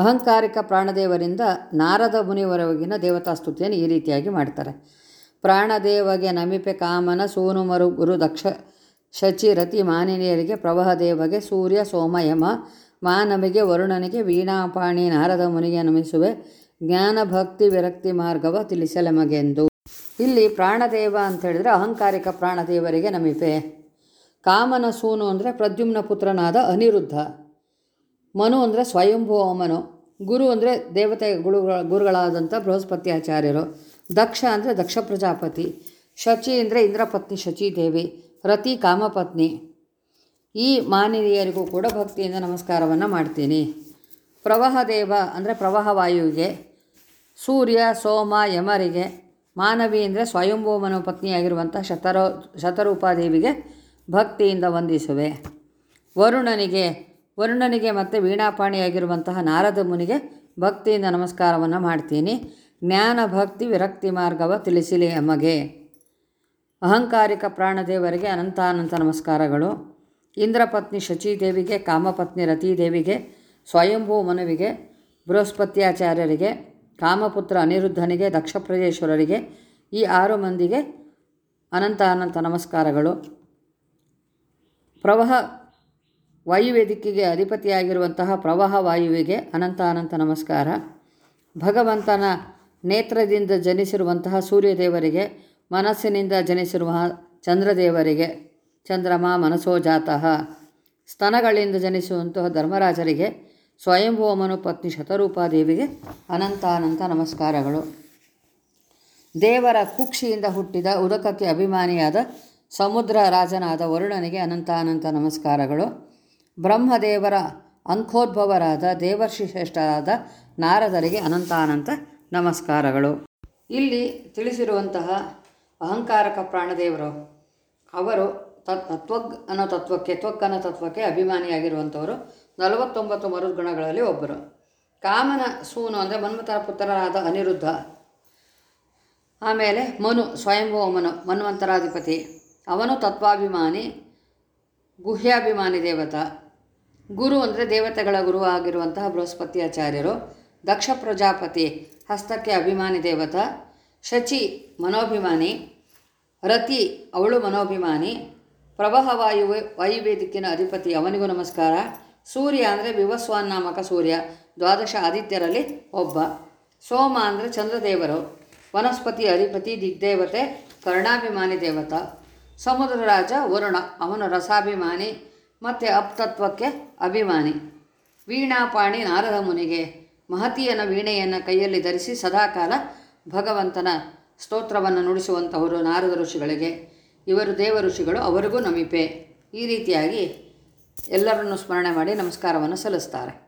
ಅಹಂಕಾರಿಕ ಪ್ರಾಣದೇವರಿಂದ ನಾರದ ಮುನಿವರೆಗಿನ ದೇವತಾ ಸ್ತುತಿಯನ್ನು ಈ ರೀತಿಯಾಗಿ ಮಾಡ್ತಾರೆ. ಪ್ರಾಣದೇವಗೆ ನಮಿಪೆ ಕಾಮನ ಸೋನು ಮರು ಗುರು ದಕ್ಷ ಶಚಿ ರತಿ ಮಾನಿನಿಯರಿಗೆ ಪ್ರವಹ ದೇವಗೆ ಸೂರ್ಯ ಸೋಮಯಮ ಮಾನವಿಗೆ ವರುಣನಿಗೆ ವೀಣಾಪಾಣಿ ನಾರದ ಮುನಿಗೆ ನಮಿಸುವೆ ಜ್ಞಾನ ಭಕ್ತಿ ವಿರಕ್ತಿ ಮಾರ್ಗವ ತಿಳಿಸಲೆಮಗೆಂದು. ಇಲ್ಲಿ ಪ್ರಾಣದೇವ ಅಂತ ಹೇಳಿದ್ರೆ ಅಹಂಕಾರಿಕ ಪ್ರಾಣದೇವರಿಗೆ ನಮಿಪೆ. ಕಾಮನ ಸೂನು ಅಂದರೆ ಪ್ರದ್ಯುಮ್ನ ಪುತ್ರನಾದ ಅನಿರುದ್ಧ. ಮನು ಅಂದರೆ ಸ್ವಯಂಭೂ ಮನು ಗುರು ಅಂದರೆ ದೇವತೆ ಗುರುಗಳ ಗುರುಗಳಾದಂಥ ಬೃಹಸ್ಪತಿ ಆಚಾರ್ಯರು. ದಕ್ಷ ಅಂದರೆ ದಕ್ಷ ಪ್ರಜಾಪತಿ. ಶಚಿ ಅಂದರೆ ಇಂದ್ರಪತ್ನಿ ಶಚಿದೇವಿ. ರತಿ ಕಾಮಪತ್ನಿ. ಈ ಮಾನಿನಿಯರಿಗೂ ಕೂಡ ಭಕ್ತಿಯಿಂದ ನಮಸ್ಕಾರವನ್ನು ಮಾಡ್ತೀನಿ. ಪ್ರವಾಹ ದೇವ ಅಂದರೆ ಪ್ರವಾಹ ವಾಯುವಿಗೆ. ಸೂರ್ಯ, ಸೋಮ, ಯಮರಿಗೆ. ಮಾನವಿ ಅಂದರೆ ಸ್ವಯಂಭೂಮನ ಪತ್ನಿಯಾಗಿರುವಂಥ ಶತರೋ ಶತರೂಪಾದೇವಿಗೆ ಭಕ್ತಿಯಿಂದ ವಂದಿಸುವೆ. ವರುಣನಿಗೆ ವರುಣನಿಗೆ ಮತ್ತು ವೀಣಾಪಾಣಿಯಾಗಿರುವಂತಹ ನಾರದ ಮುನಿಗೆ ಭಕ್ತಿಯಿಂದ ನಮಸ್ಕಾರವನ್ನು ಮಾಡ್ತೀನಿ. ಜ್ಞಾನ ಭಕ್ತಿ ವಿರಕ್ತಿ ಮಾರ್ಗವ ತಿಳಿಸಿಲಿ ಎಮಗೆ ಅಹಂಕಾರಿಕ ಪ್ರಾಣದೇವರಿಗೆ ಅನಂತಾನಂತ ನಮಸ್ಕಾರಗಳು. ಇಂದ್ರಪತ್ನಿ ಶಚೀದೇವಿಗೆ, ಕಾಮಪತ್ನಿ ರತೀದೇವಿಗೆ, ಸ್ವಯಂಭೂ ಮನವಿಗೆ, ಬೃಹಸ್ಪತ್ಯಾಚಾರ್ಯರಿಗೆ, ಕಾಮಪುತ್ರ ಅನಿರುದ್ಧನಿಗೆ ದಕ್ಷ ಪ್ರಜೇಶ್ವರರಿಗೆ ಈ ಆರು ಮಂದಿಗೆ ಅನಂತ ಅನಂತ ನಮಸ್ಕಾರಗಳು. ಪ್ರವಾಹ ವಾಯುವೇದಿಕೆಗೆ ಅಧಿಪತಿಯಾಗಿರುವಂತಹ ಪ್ರವಾಹ ವಾಯುವಿಗೆ ಅನಂತ ಅನಂತ ನಮಸ್ಕಾರ. ಭಗವಂತನ ನೇತ್ರದಿಂದ ಜನಿಸಿರುವಂತಹ ಸೂರ್ಯದೇವರಿಗೆ, ಮನಸ್ಸಿನಿಂದ ಜನಿಸಿರುವ ಚಂದ್ರದೇವರಿಗೆ, ಚಂದ್ರಮ ಮನಸೋ ಜಾತಃ, ಸ್ತನಗಳಿಂದ ಜನಿಸುವಂತಹ ಧರ್ಮರಾಜರಿಗೆ ಸ್ವಯಂಭೂಮನು ಪತ್ನಿ ಶತರೂಪಾದೇವಿಗೆ ಅನಂತ ಅನಂತ ನಮಸ್ಕಾರಗಳು. ದೇವರ ಕುಕ್ಷಿಯಿಂದ ಹುಟ್ಟಿದ ಉದಕಕ್ಕೆ ಅಭಿಮಾನಿಯಾದ ಸಮುದ್ರ ರಾಜನಾದ ವರುಣನಿಗೆ ಅನಂತ ಅನಂತ ನಮಸ್ಕಾರಗಳು. ಬ್ರಹ್ಮದೇವರ ಅಂಕೋದ್ಭವರಾದ ದೇವರ್ಷಿ ಶ್ರೇಷ್ಠರಾದ ನಾರದರಿಗೆ ಅನಂತ ಅನಂತ ನಮಸ್ಕಾರಗಳು. ಇಲ್ಲಿ ತಿಳಿಸಿರುವಂತಹ ಅಹಂಕಾರಕ ಪ್ರಾಣದೇವರು ಅವರು ತತ್ ತತ್ವಗ್ ಅನ್ನೋ ತತ್ವಕ್ಕೆ ತ್ವಕ್ ಅನ್ನೋ ತತ್ವಕ್ಕೆ ಅಭಿಮಾನಿಯಾಗಿರುವಂಥವರು ನಲವತ್ತೊಂಬತ್ತು ಮರುದ್ಗುಣಗಳಲ್ಲಿ ಒಬ್ಬರು. ಕಾಮನ ಸೂನು ಅಂದರೆ ಮನ್ಮಥರ ಪುತ್ರರಾದ ಅನಿರುದ್ಧ. ಆಮೇಲೆ ಮನು, ಸ್ವಯಂಭೂ ಮನು, ಮನ್ವಂತರಾಧಿಪತಿ. ಅವನು ತತ್ವಾಭಿಮಾನಿ, ಗುಹ್ಯಾಭಿಮಾನಿ ದೇವತ. ಗುರು ಅಂದರೆ ದೇವತೆಗಳ ಗುರು ಆಗಿರುವಂತಹ ಬೃಹಸ್ಪತ್ಯಾಚಾರ್ಯರು. ದಕ್ಷ ಪ್ರಜಾಪತಿ, ಹಸ್ತಕ್ಕೆ ಅಭಿಮಾನಿ ದೇವತ. ಶಚಿ, ಮನೋಭಿಮಾನಿ. ರತಿ, ಅವಳು ಮನೋಭಿಮಾನಿ. ಪ್ರವಾಹ ವಾಯು ವಾಯುವೇದಿಕಿನ ಅಧಿಪತಿ, ಅವನಿಗೂ ನಮಸ್ಕಾರ. ಸೂರ್ಯ ಅಂದರೆ ವಿವಸ್ವಾನ್ ನಾಮಕ ಸೂರ್ಯ, ದ್ವಾದಶ ಆದಿತ್ಯರಲ್ಲಿ ಒಬ್ಬ. ಸೋಮ ಅಂದರೆ ಚಂದ್ರದೇವರು. ವನಸ್ಪತಿ, ಅಧಿಪತಿ, ದಿಗ್ದೇವತೆ, ಕರ್ಣಾಭಿಮಾನಿ ದೇವತ. ಸಮುದ್ರ ರಾಜ ವರುಣ, ಅವನು ರಸಾಭಿಮಾನಿ. ಮತ್ತು ಅಪ್ತತ್ವಕ್ಕೆ ಅಭಿಮಾನಿ. ವೀಣಾಪಾಣಿ ನಾರದ ಮುನಿಗೆ ಮಹತಿಯನ ವೀಣೆಯನ್ನು ಕೈಯಲ್ಲಿ ಧರಿಸಿ ಸದಾಕಾಲ ಭಗವಂತನ ಸ್ತೋತ್ರವನ್ನು ನುಡಿಸುವಂಥವರು ನಾರದ ಋಷಿಗಳಿಗೆ. ಇವರು ದೇವ ಋಷಿಗಳು, ಅವರಿಗೂ ನಮಿಪೆ. ಈ ರೀತಿಯಾಗಿ ಎಲ್ಲರನ್ನು ಸ್ಮರಣೆ ಮಾಡಿ ನಮಸ್ಕಾರವನ್ನು ಸಲ್ಲಿಸ್ತಾರೆ.